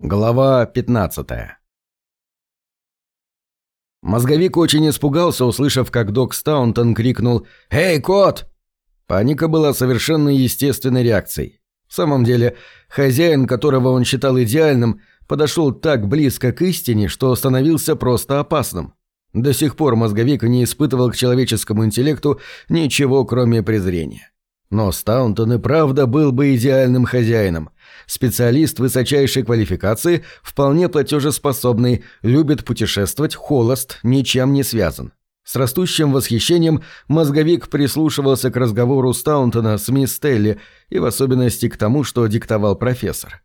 Глава 15 Мозговик очень испугался, услышав, как док Стаунтон крикнул «Эй, кот!». Паника была совершенно естественной реакцией. В самом деле, хозяин, которого он считал идеальным, подошел так близко к истине, что становился просто опасным. До сих пор мозговик не испытывал к человеческому интеллекту ничего, кроме презрения. Но Стаунтон и правда был бы идеальным хозяином. Специалист высочайшей квалификации, вполне платежеспособный, любит путешествовать, холост, ничем не связан. С растущим восхищением мозговик прислушивался к разговору Стаунтона с мисс Телли и в особенности к тому, что диктовал профессор.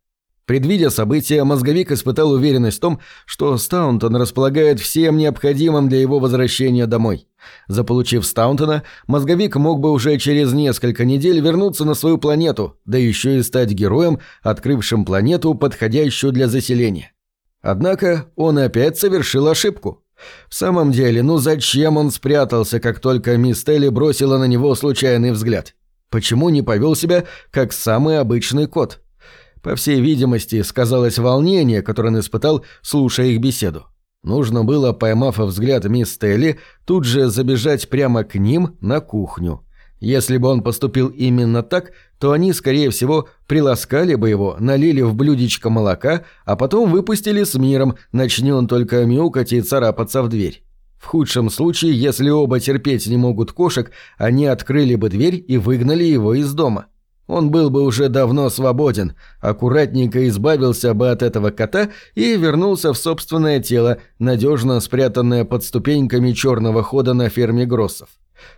Предвидя события, мозговик испытал уверенность в том, что Стаунтон располагает всем необходимым для его возвращения домой. Заполучив Стаунтона, мозговик мог бы уже через несколько недель вернуться на свою планету, да еще и стать героем, открывшим планету, подходящую для заселения. Однако он опять совершил ошибку. В самом деле, ну зачем он спрятался, как только мисс Телли бросила на него случайный взгляд? Почему не повел себя, как самый обычный кот? По всей видимости, сказалось волнение, которое он испытал, слушая их беседу. Нужно было, поймав взгляд мисс Телли, тут же забежать прямо к ним на кухню. Если бы он поступил именно так, то они, скорее всего, приласкали бы его, налили в блюдечко молока, а потом выпустили с миром, начни он только мяукать и царапаться в дверь. В худшем случае, если оба терпеть не могут кошек, они открыли бы дверь и выгнали его из дома. Он был бы уже давно свободен, аккуратненько избавился бы от этого кота и вернулся в собственное тело, надежно спрятанное под ступеньками черного хода на ферме Гроссов.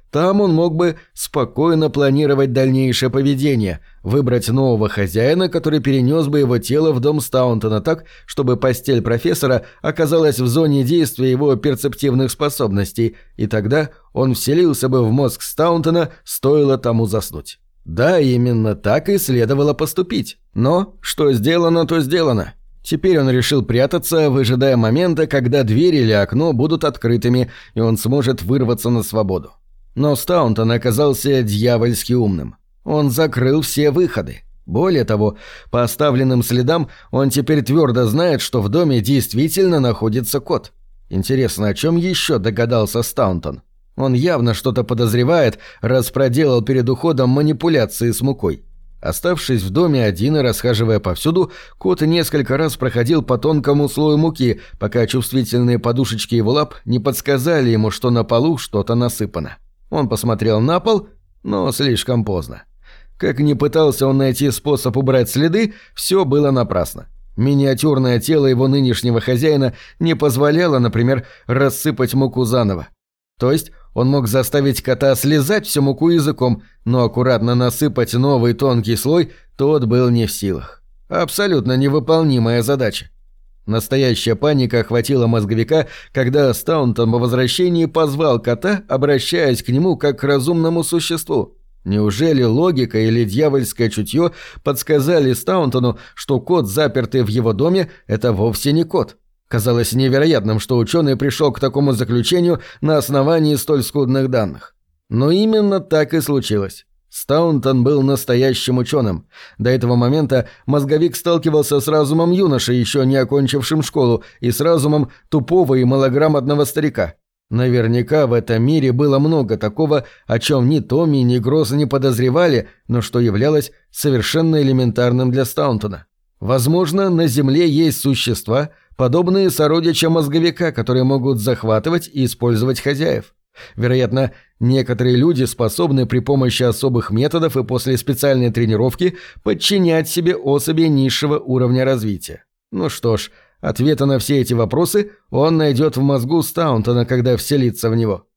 Там он мог бы спокойно планировать дальнейшее поведение, выбрать нового хозяина, который перенес бы его тело в дом Стаунтона так, чтобы постель профессора оказалась в зоне действия его перцептивных способностей, и тогда он вселился бы в мозг Стаунтона, стоило тому заснуть. Да, именно так и следовало поступить. Но что сделано, то сделано. Теперь он решил прятаться, выжидая момента, когда дверь или окно будут открытыми, и он сможет вырваться на свободу. Но Стаунтон оказался дьявольски умным. Он закрыл все выходы. Более того, по оставленным следам он теперь твердо знает, что в доме действительно находится кот. Интересно, о чем еще догадался Стаунтон? Он явно что-то подозревает, раз проделал перед уходом манипуляции с мукой. Оставшись в доме один и расхаживая повсюду, кот несколько раз проходил по тонкому слою муки, пока чувствительные подушечки его лап не подсказали ему, что на полу что-то насыпано. Он посмотрел на пол, но слишком поздно. Как ни пытался он найти способ убрать следы, все было напрасно. Миниатюрное тело его нынешнего хозяина не позволяло, например, рассыпать муку заново. То есть он мог заставить кота слезать всю муку языком, но аккуратно насыпать новый тонкий слой тот был не в силах. Абсолютно невыполнимая задача. Настоящая паника охватила мозговика, когда Стаунтон по возвращении позвал кота, обращаясь к нему как к разумному существу. Неужели логика или дьявольское чутье подсказали Стаунтону, что кот, запертый в его доме, это вовсе не кот? Казалось невероятным, что ученый пришел к такому заключению на основании столь скудных данных. Но именно так и случилось. Стаунтон был настоящим ученым. До этого момента мозговик сталкивался с разумом юноши, еще не окончившим школу, и с разумом тупого и малограмотного старика. Наверняка в этом мире было много такого, о чем ни Томми, ни Гросс не подозревали, но что являлось совершенно элементарным для Стаунтона. Возможно, на Земле есть существа, подобные сородичам мозговика, которые могут захватывать и использовать хозяев. Вероятно, некоторые люди способны при помощи особых методов и после специальной тренировки подчинять себе особи низшего уровня развития. Ну что ж, ответы на все эти вопросы он найдет в мозгу Стаунтона, когда вселится в него.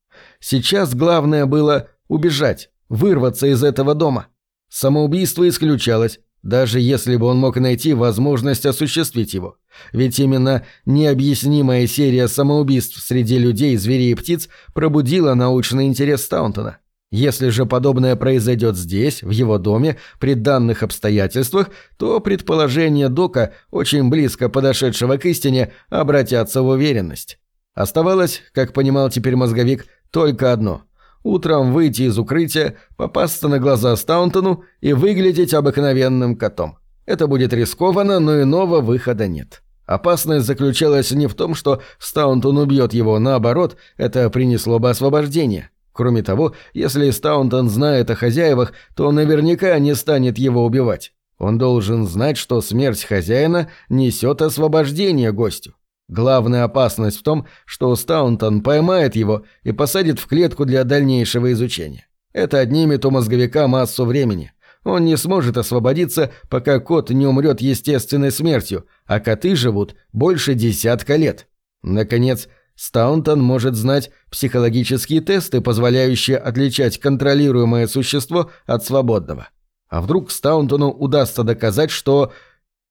Сейчас главное было убежать, вырваться из этого дома. Самоубийство исключалось, даже если бы он мог найти возможность осуществить его. Ведь именно необъяснимая серия самоубийств среди людей, зверей и птиц пробудила научный интерес Стаунтона. Если же подобное произойдет здесь, в его доме, при данных обстоятельствах, то предположения Дока, очень близко подошедшего к истине, обратятся в уверенность. Оставалось, как понимал теперь мозговик, только одно – утром выйти из укрытия, попасться на глаза Стаунтону и выглядеть обыкновенным котом. Это будет рискованно, но иного выхода нет. Опасность заключалась не в том, что Стаунтон убьет его, наоборот, это принесло бы освобождение. Кроме того, если Стаунтон знает о хозяевах, то наверняка не станет его убивать. Он должен знать, что смерть хозяина несет освобождение гостю. Главная опасность в том, что Стаунтон поймает его и посадит в клетку для дальнейшего изучения. Это отнимет у мозговика массу времени. Он не сможет освободиться, пока кот не умрет естественной смертью, а коты живут больше десятка лет. Наконец, Стаунтон может знать психологические тесты, позволяющие отличать контролируемое существо от свободного. А вдруг Стаунтону удастся доказать, что...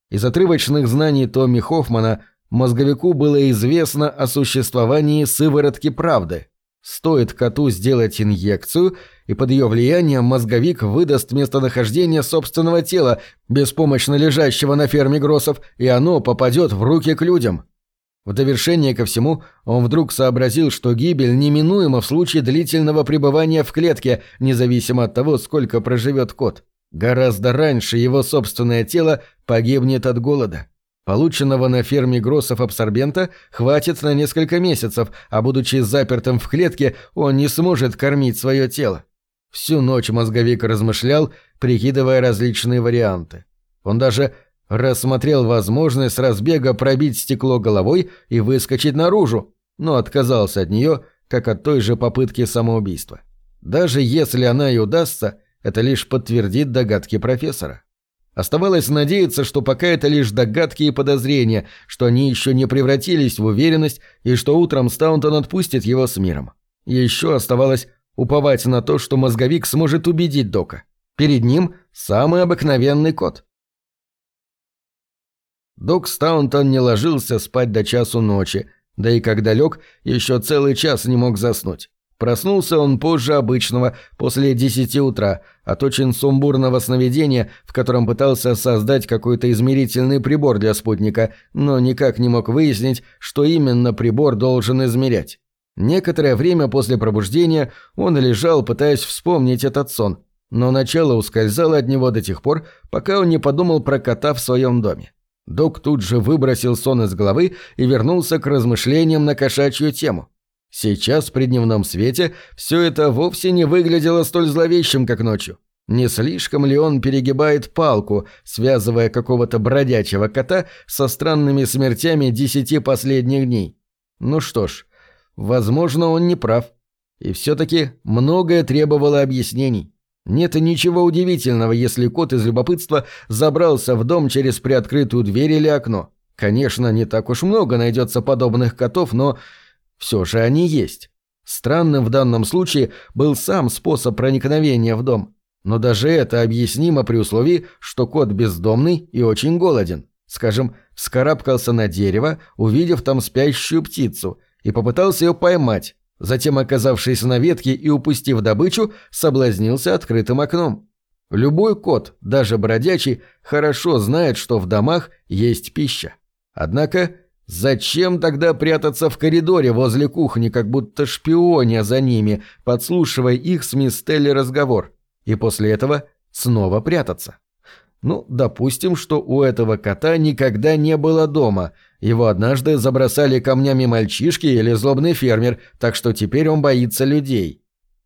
Из отрывочных знаний Томми Хоффмана мозговику было известно о существовании сыворотки правды. Стоит коту сделать инъекцию, и под ее влиянием мозговик выдаст местонахождение собственного тела, беспомощно лежащего на ферме Гроссов, и оно попадет в руки к людям. В довершение ко всему, он вдруг сообразил, что гибель неминуема в случае длительного пребывания в клетке, независимо от того, сколько проживет кот. Гораздо раньше его собственное тело погибнет от голода. Полученного на ферме Гроссов абсорбента хватит на несколько месяцев, а будучи запертым в клетке, он не сможет кормить свое тело. Всю ночь мозговик размышлял, прикидывая различные варианты. Он даже Рассмотрел возможность разбега пробить стекло головой и выскочить наружу, но отказался от нее, как от той же попытки самоубийства. Даже если она и удастся, это лишь подтвердит догадки профессора. Оставалось надеяться, что пока это лишь догадки и подозрения, что они еще не превратились в уверенность и что утром Стаунтон отпустит его с миром. Еще оставалось уповать на то, что мозговик сможет убедить Дока. Перед ним самый обыкновенный кот. Док Стаунтон не ложился спать до часу ночи, да и когда лег, еще целый час не мог заснуть. Проснулся он позже обычного, после десяти утра, от очень сумбурного сновидения, в котором пытался создать какой-то измерительный прибор для спутника, но никак не мог выяснить, что именно прибор должен измерять. Некоторое время после пробуждения он лежал, пытаясь вспомнить этот сон, но начало ускользало от него до тех пор, пока он не подумал про кота в своем доме. Док тут же выбросил сон из головы и вернулся к размышлениям на кошачью тему. Сейчас при дневном свете все это вовсе не выглядело столь зловещим, как ночью. Не слишком ли он перегибает палку, связывая какого-то бродячего кота со странными смертями десяти последних дней? Ну что ж, возможно, он не прав. И все-таки многое требовало объяснений. Нет ничего удивительного, если кот из любопытства забрался в дом через приоткрытую дверь или окно. Конечно, не так уж много найдется подобных котов, но все же они есть. Странным в данном случае был сам способ проникновения в дом. Но даже это объяснимо при условии, что кот бездомный и очень голоден. Скажем, вскарабкался на дерево, увидев там спящую птицу, и попытался ее поймать, Затем, оказавшись на ветке и упустив добычу, соблазнился открытым окном. Любой кот, даже бродячий, хорошо знает, что в домах есть пища. Однако, зачем тогда прятаться в коридоре возле кухни, как будто шпионя за ними, подслушивая их с мисс Телли разговор, и после этого снова прятаться? Ну, допустим, что у этого кота никогда не было дома. Его однажды забросали камнями мальчишки или злобный фермер, так что теперь он боится людей.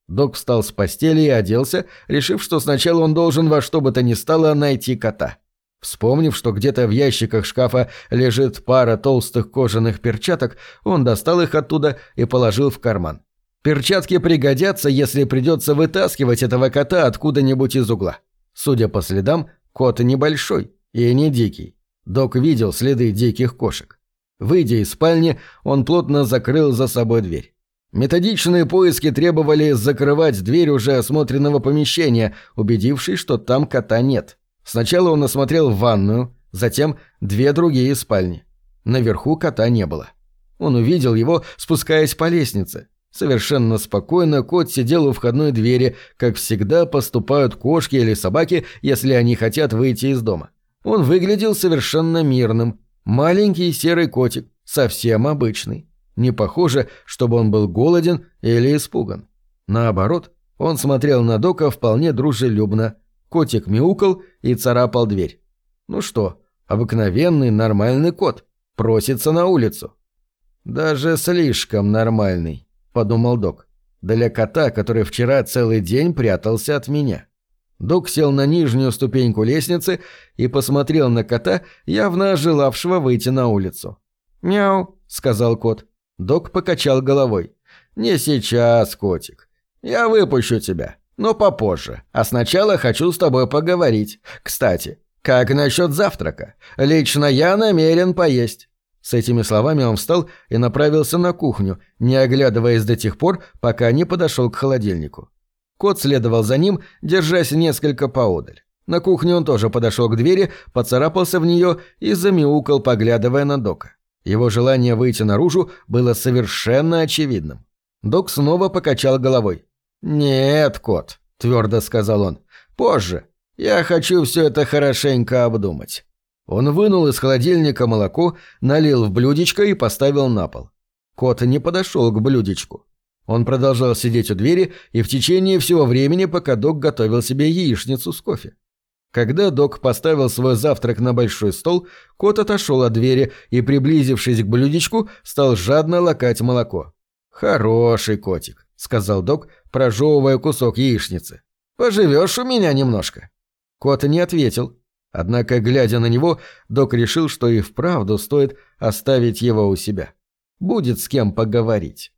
Док встал с постели и оделся, решив, что сначала он должен во что бы то ни стало найти кота. Вспомнив, что где-то в ящиках шкафа лежит пара толстых кожаных перчаток, он достал их оттуда и положил в карман. Перчатки пригодятся, если придется вытаскивать этого кота откуда-нибудь из угла. Судя по следам, Кот небольшой и не дикий. Док видел следы диких кошек. Выйдя из спальни, он плотно закрыл за собой дверь. Методичные поиски требовали закрывать дверь уже осмотренного помещения, убедившись, что там кота нет. Сначала он осмотрел ванную, затем две другие спальни. Наверху кота не было. Он увидел его, спускаясь по лестнице. Совершенно спокойно кот сидел у входной двери, как всегда поступают кошки или собаки, если они хотят выйти из дома. Он выглядел совершенно мирным. Маленький серый котик, совсем обычный. Не похоже, чтобы он был голоден или испуган. Наоборот, он смотрел на Дока вполне дружелюбно. Котик мяукал и царапал дверь. Ну что, обыкновенный нормальный кот. Просится на улицу. Даже слишком нормальный, подумал док. Для кота, который вчера целый день прятался от меня. Док сел на нижнюю ступеньку лестницы и посмотрел на кота, явно желавшего выйти на улицу. «Мяу», — сказал кот. Док покачал головой. «Не сейчас, котик. Я выпущу тебя, но попозже. А сначала хочу с тобой поговорить. Кстати, как насчет завтрака? Лично я намерен поесть». С этими словами он встал и направился на кухню, не оглядываясь до тех пор, пока не подошел к холодильнику. Кот следовал за ним, держась несколько поодаль. На кухне он тоже подошел к двери, поцарапался в нее и замяукал, поглядывая на Дока. Его желание выйти наружу было совершенно очевидным. Док снова покачал головой. «Нет, кот», — твердо сказал он. «Позже. Я хочу все это хорошенько обдумать». Он вынул из холодильника молоко, налил в блюдечко и поставил на пол. Кот не подошел к блюдечку. Он продолжал сидеть у двери и в течение всего времени, пока док готовил себе яичницу с кофе. Когда док поставил свой завтрак на большой стол, кот отошел от двери и, приблизившись к блюдечку, стал жадно лакать молоко. «Хороший котик», — сказал док, прожевывая кусок яичницы. «Поживешь у меня немножко». Кот не ответил. Однако, глядя на него, док решил, что и вправду стоит оставить его у себя. Будет с кем поговорить.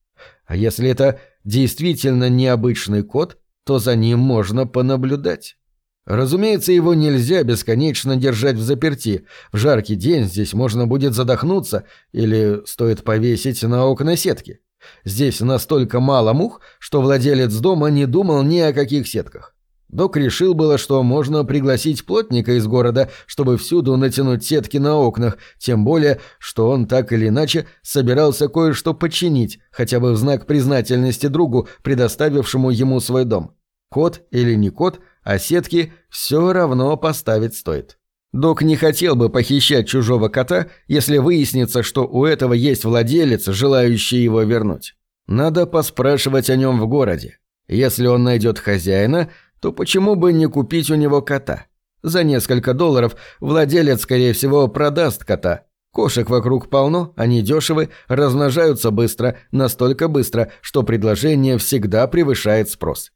А если это действительно необычный кот, то за ним можно понаблюдать. Разумеется, его нельзя бесконечно держать в заперти. В жаркий день здесь можно будет задохнуться или стоит повесить на окна сетки. Здесь настолько мало мух, что владелец дома не думал ни о каких сетках. Док решил было, что можно пригласить плотника из города, чтобы всюду натянуть сетки на окнах, тем более, что он так или иначе собирался кое-что починить, хотя бы в знак признательности другу, предоставившему ему свой дом. Кот или не кот, а сетки все равно поставить стоит. Док не хотел бы похищать чужого кота, если выяснится, что у этого есть владелец, желающий его вернуть. Надо поспрашивать о нем в городе. Если он найдет хозяина, то почему бы не купить у него кота? За несколько долларов владелец, скорее всего, продаст кота. Кошек вокруг полно, они дешевы, размножаются быстро, настолько быстро, что предложение всегда превышает спрос.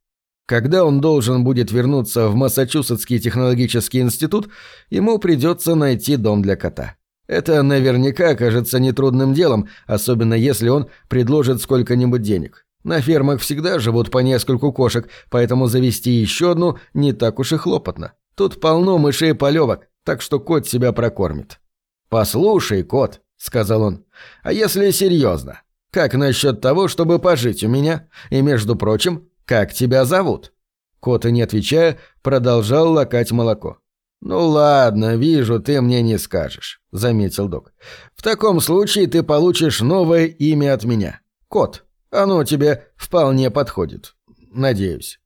Когда он должен будет вернуться в Массачусетский технологический институт, ему придется найти дом для кота. Это наверняка окажется нетрудным делом, особенно если он предложит сколько-нибудь денег. На фермах всегда живут по нескольку кошек, поэтому завести еще одну не так уж и хлопотно. Тут полно мышей полевок, так что кот себя прокормит. «Послушай, кот», — сказал он, — «а если серьезно? Как насчет того, чтобы пожить у меня? И, между прочим, как тебя зовут?» Кот, не отвечая, продолжал лакать молоко. «Ну ладно, вижу, ты мне не скажешь», — заметил док. «В таком случае ты получишь новое имя от меня. Кот. Оно тебе вполне подходит. Надеюсь».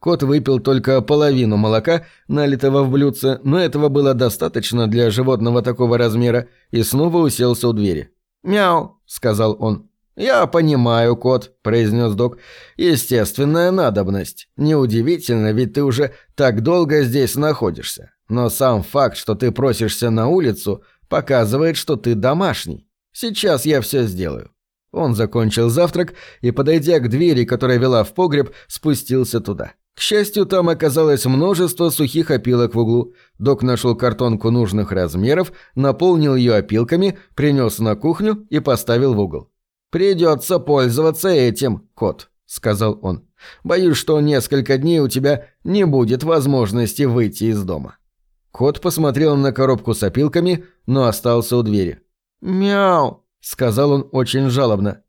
Кот выпил только половину молока, налитого в блюдце, но этого было достаточно для животного такого размера, и снова уселся у двери. «Мяу», — сказал он. «Я понимаю, кот», — произнес док. «Естественная надобность. Неудивительно, ведь ты уже так долго здесь находишься. Но сам факт, что ты просишься на улицу, показывает, что ты домашний. Сейчас я все сделаю». Он закончил завтрак и, подойдя к двери, которая вела в погреб, спустился туда. К счастью, там оказалось множество сухих опилок в углу. Док нашел картонку нужных размеров, наполнил ее опилками, принес на кухню и поставил в угол. «Придется пользоваться этим, кот», — сказал он. «Боюсь, что несколько дней у тебя не будет возможности выйти из дома». Кот посмотрел на коробку с опилками, но остался у двери. «Мяу», — сказал он очень жалобно.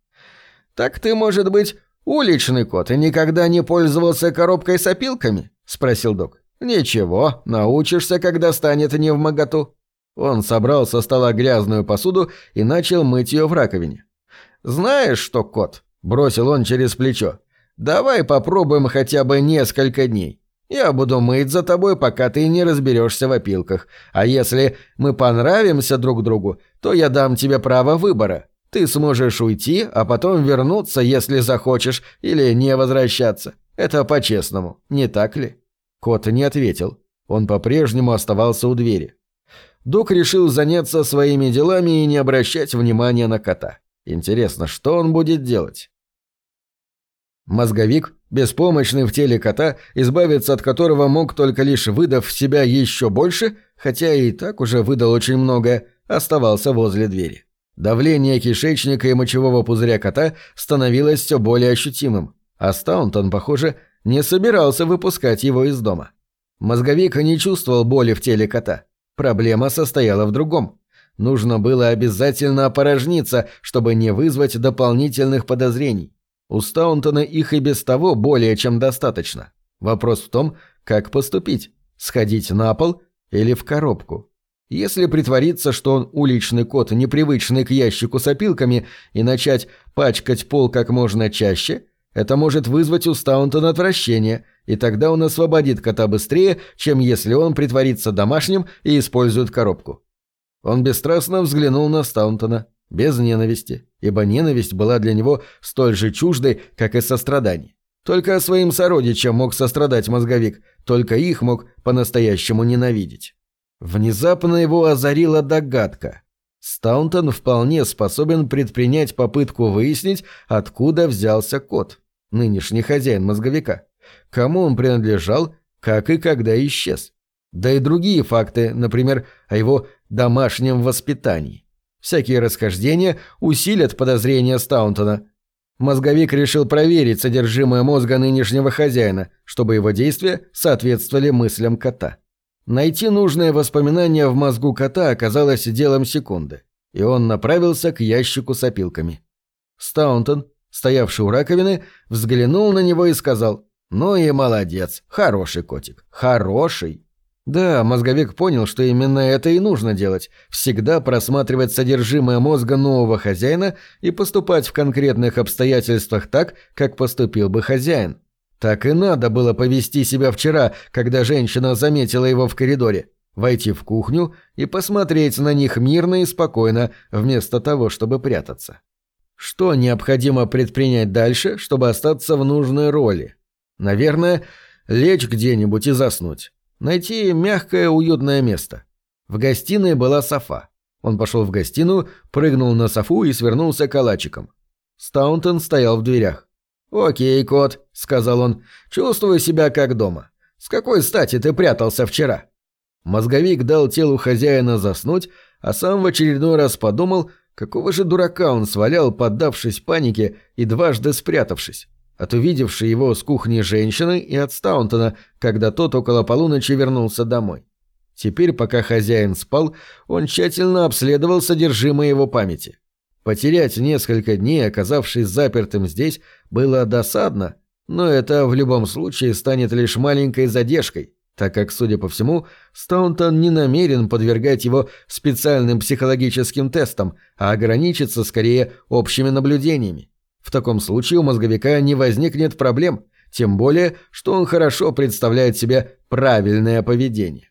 «Так ты, может быть, уличный кот и никогда не пользовался коробкой с опилками?» — спросил док. «Ничего, научишься, когда станет не в моготу». Он собрал со стола грязную посуду и начал мыть ее в раковине. «Знаешь что, кот?» – бросил он через плечо. «Давай попробуем хотя бы несколько дней. Я буду мыть за тобой, пока ты не разберешься в опилках. А если мы понравимся друг другу, то я дам тебе право выбора. Ты сможешь уйти, а потом вернуться, если захочешь, или не возвращаться. Это по-честному, не так ли?» Кот не ответил. Он по-прежнему оставался у двери. Док решил заняться своими делами и не обращать внимания на кота. Интересно, что он будет делать? Мозговик, беспомощный в теле кота, избавиться от которого мог только лишь выдав себя еще больше, хотя и так уже выдал очень многое, оставался возле двери. Давление кишечника и мочевого пузыря кота становилось все более ощутимым, а Стаунтон, похоже, не собирался выпускать его из дома. Мозговик не чувствовал боли в теле кота. Проблема состояла в другом. Нужно было обязательно опорожниться, чтобы не вызвать дополнительных подозрений. У Стаунтона их и без того более чем достаточно. Вопрос в том, как поступить – сходить на пол или в коробку. Если притвориться, что он уличный кот, непривычный к ящику с опилками, и начать пачкать пол как можно чаще, это может вызвать у Стаунтона отвращение, и тогда он освободит кота быстрее, чем если он притворится домашним и использует коробку. Он бесстрастно взглянул на Стаунтона, без ненависти, ибо ненависть была для него столь же чуждой, как и сострадание. Только своим сородичам мог сострадать мозговик, только их мог по-настоящему ненавидеть. Внезапно его озарила догадка. Стаунтон вполне способен предпринять попытку выяснить, откуда взялся кот, нынешний хозяин мозговика. Кому он принадлежал, как и когда исчез. Да и другие факты, например, о его домашнем воспитании. Всякие расхождения усилят подозрения Стаунтона. Мозговик решил проверить содержимое мозга нынешнего хозяина, чтобы его действия соответствовали мыслям кота. Найти нужное воспоминание в мозгу кота оказалось делом секунды, и он направился к ящику с опилками. Стаунтон, стоявший у раковины, взглянул на него и сказал «Ну и молодец, хороший котик, хороший». Да, мозговик понял, что именно это и нужно делать – всегда просматривать содержимое мозга нового хозяина и поступать в конкретных обстоятельствах так, как поступил бы хозяин. Так и надо было повести себя вчера, когда женщина заметила его в коридоре. Войти в кухню и посмотреть на них мирно и спокойно, вместо того, чтобы прятаться. Что необходимо предпринять дальше, чтобы остаться в нужной роли? Наверное, лечь где-нибудь и заснуть. Найти мягкое, уютное место. В гостиной была софа. Он пошел в гостиную, прыгнул на софу и свернулся калачиком. Стаунтон стоял в дверях. «Окей, кот», — сказал он, — «чувствую себя как дома. С какой стати ты прятался вчера?» Мозговик дал телу хозяина заснуть, а сам в очередной раз подумал, какого же дурака он свалял, поддавшись панике и дважды спрятавшись. От увидевшей его с кухни женщины и от Стаунтона, когда тот около полуночи вернулся домой. Теперь, пока хозяин спал, он тщательно обследовал содержимое его памяти. Потерять несколько дней, оказавшись запертым здесь, было досадно, но это в любом случае станет лишь маленькой задержкой, так как, судя по всему, Стаунтон не намерен подвергать его специальным психологическим тестам, а ограничится скорее общими наблюдениями. В таком случае у мозговика не возникнет проблем, тем более, что он хорошо представляет себе правильное поведение.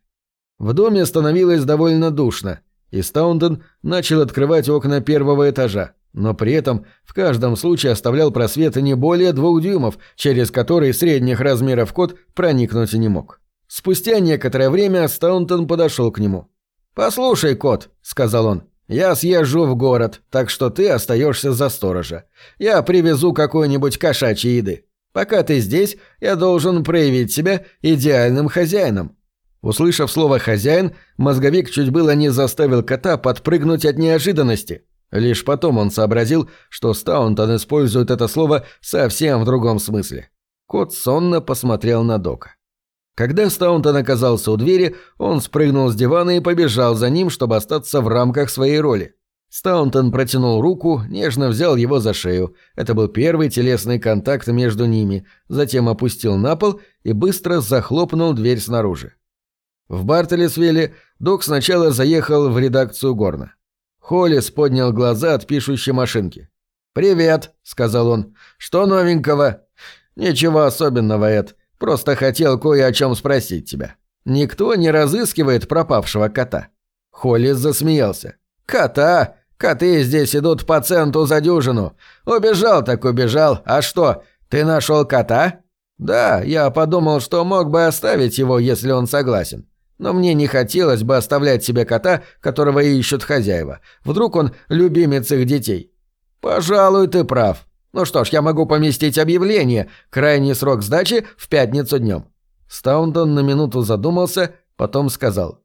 В доме становилось довольно душно – и Стаунден начал открывать окна первого этажа, но при этом в каждом случае оставлял просвет не более двух дюймов, через который средних размеров кот проникнуть не мог. Спустя некоторое время Стаунтон подошел к нему. «Послушай, кот», — сказал он, — «я съезжу в город, так что ты остаешься за сторожа. Я привезу какой-нибудь кошачьей еды. Пока ты здесь, я должен проявить себя идеальным хозяином. Услышав слово «хозяин», мозговик чуть было не заставил кота подпрыгнуть от неожиданности. Лишь потом он сообразил, что Стаунтон использует это слово совсем в другом смысле. Кот сонно посмотрел на Дока. Когда Стаунтон оказался у двери, он спрыгнул с дивана и побежал за ним, чтобы остаться в рамках своей роли. Стаунтон протянул руку, нежно взял его за шею. Это был первый телесный контакт между ними, затем опустил на пол и быстро захлопнул дверь снаружи. В Бартелесвилле док сначала заехал в редакцию Горна. Холлис поднял глаза от пишущей машинки. «Привет», — сказал он. «Что новенького?» «Ничего особенного, Эд. Просто хотел кое о чем спросить тебя. Никто не разыскивает пропавшего кота». Холлис засмеялся. «Кота? Коты здесь идут по центу за дюжину. Убежал так убежал. А что, ты нашел кота?» «Да, я подумал, что мог бы оставить его, если он согласен. Но мне не хотелось бы оставлять себе кота, которого ищут хозяева. Вдруг он любимец их детей. Пожалуй, ты прав. Ну что ж, я могу поместить объявление. Крайний срок сдачи в пятницу днем. Стаунтон на минуту задумался, потом сказал.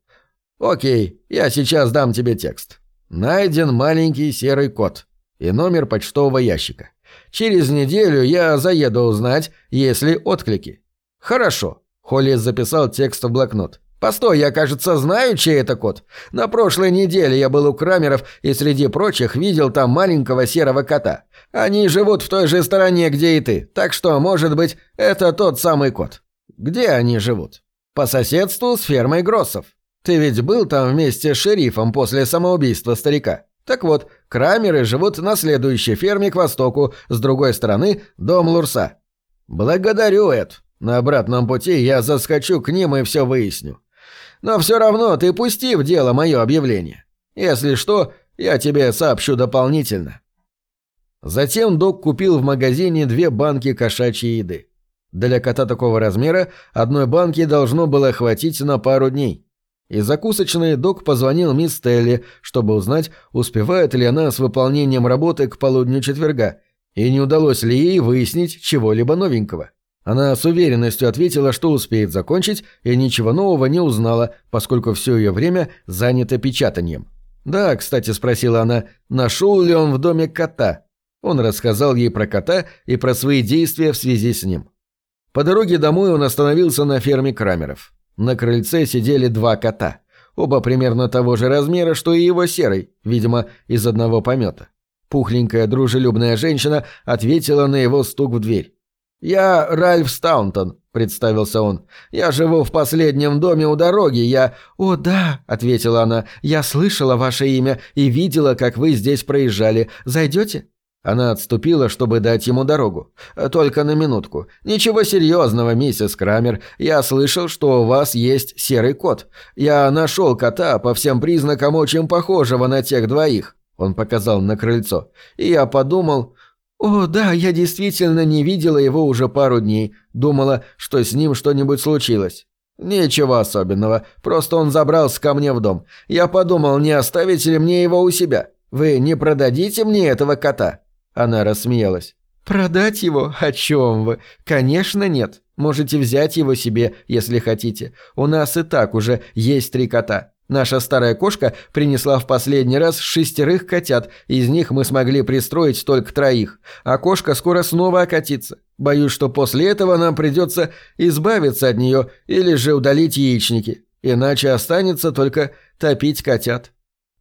«Окей, я сейчас дам тебе текст. Найден маленький серый кот и номер почтового ящика. Через неделю я заеду узнать, есть ли отклики». «Хорошо», — Холлис записал текст в блокнот. «Постой, я, кажется, знаю, чей это кот. На прошлой неделе я был у Крамеров и среди прочих видел там маленького серого кота. Они живут в той же стороне, где и ты, так что, может быть, это тот самый кот. Где они живут? По соседству с фермой Гроссов. Ты ведь был там вместе с шерифом после самоубийства старика. Так вот, Крамеры живут на следующей ферме к востоку, с другой стороны – дом Лурса. Благодарю, Эд. На обратном пути я заскочу к ним и все выясню. Но все равно ты пусти в дело мое объявление. Если что, я тебе сообщу дополнительно. Затем док купил в магазине две банки кошачьей еды. Для кота такого размера одной банки должно было хватить на пару дней. Из закусочной док позвонил мисс Телли, чтобы узнать, успевает ли она с выполнением работы к полудню четверга, и не удалось ли ей выяснить чего-либо новенького. Она с уверенностью ответила, что успеет закончить, и ничего нового не узнала, поскольку все ее время занято печатанием. «Да, кстати», — спросила она, — «нашел ли он в доме кота?» Он рассказал ей про кота и про свои действия в связи с ним. По дороге домой он остановился на ферме Крамеров. На крыльце сидели два кота. Оба примерно того же размера, что и его серый, видимо, из одного помета. Пухленькая дружелюбная женщина ответила на его стук в дверь. «Я Ральф Стаунтон», — представился он. «Я живу в последнем доме у дороги, я...» «О, да», — ответила она, — «я слышала ваше имя и видела, как вы здесь проезжали. Зайдете?» Она отступила, чтобы дать ему дорогу. «Только на минутку. Ничего серьезного, миссис Крамер. Я слышал, что у вас есть серый кот. Я нашел кота по всем признакам очень похожего на тех двоих». Он показал на крыльцо. «И я подумал, «О, да, я действительно не видела его уже пару дней. Думала, что с ним что-нибудь случилось». «Ничего особенного. Просто он забрался ко мне в дом. Я подумал, не оставите ли мне его у себя? Вы не продадите мне этого кота?» Она рассмеялась. «Продать его? О чем вы? Конечно, нет. Можете взять его себе, если хотите. У нас и так уже есть три кота. Наша старая кошка принесла в последний раз шестерых котят, из них мы смогли пристроить только троих, а кошка скоро снова окатится. Боюсь, что после этого нам придется избавиться от нее или же удалить яичники, иначе останется только топить котят».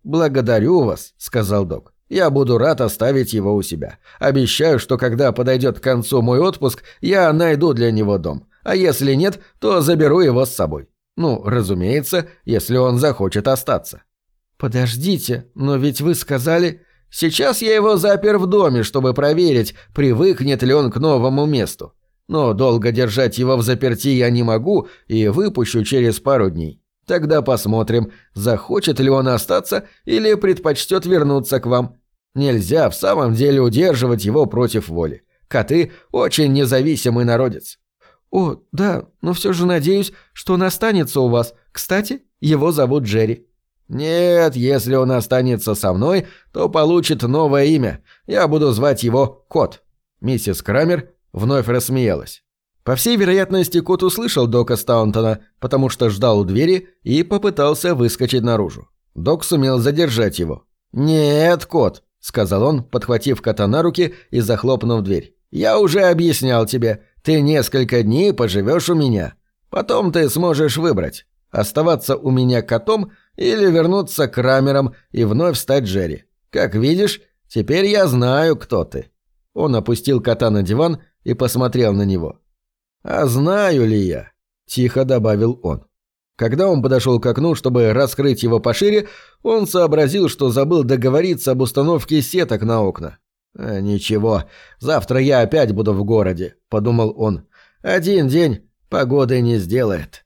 «Благодарю вас», — сказал док. «Я буду рад оставить его у себя. Обещаю, что когда подойдет к концу мой отпуск, я найду для него дом. А если нет, то заберу его с собой». Ну, разумеется, если он захочет остаться. «Подождите, но ведь вы сказали...» «Сейчас я его запер в доме, чтобы проверить, привыкнет ли он к новому месту. Но долго держать его в заперти я не могу и выпущу через пару дней. Тогда посмотрим, захочет ли он остаться или предпочтет вернуться к вам. Нельзя в самом деле удерживать его против воли. Коты – очень независимый народец. «О, да, но все же надеюсь, что он останется у вас. Кстати, его зовут Джерри». «Нет, если он останется со мной, то получит новое имя. Я буду звать его Кот». Миссис Крамер вновь рассмеялась. По всей вероятности, Кот услышал Дока Стаунтона, потому что ждал у двери и попытался выскочить наружу. Док сумел задержать его. «Нет, Кот», — сказал он, подхватив кота на руки и захлопнув дверь. «Я уже объяснял тебе. Ты несколько дней поживешь у меня. Потом ты сможешь выбрать, оставаться у меня котом или вернуться к Рамерам и вновь стать Джерри. Как видишь, теперь я знаю, кто ты». Он опустил кота на диван и посмотрел на него. «А знаю ли я?» – тихо добавил он. Когда он подошел к окну, чтобы раскрыть его пошире, он сообразил, что забыл договориться об установке сеток на окна. «Э, «Ничего, завтра я опять буду в городе», — подумал он. «Один день погоды не сделает».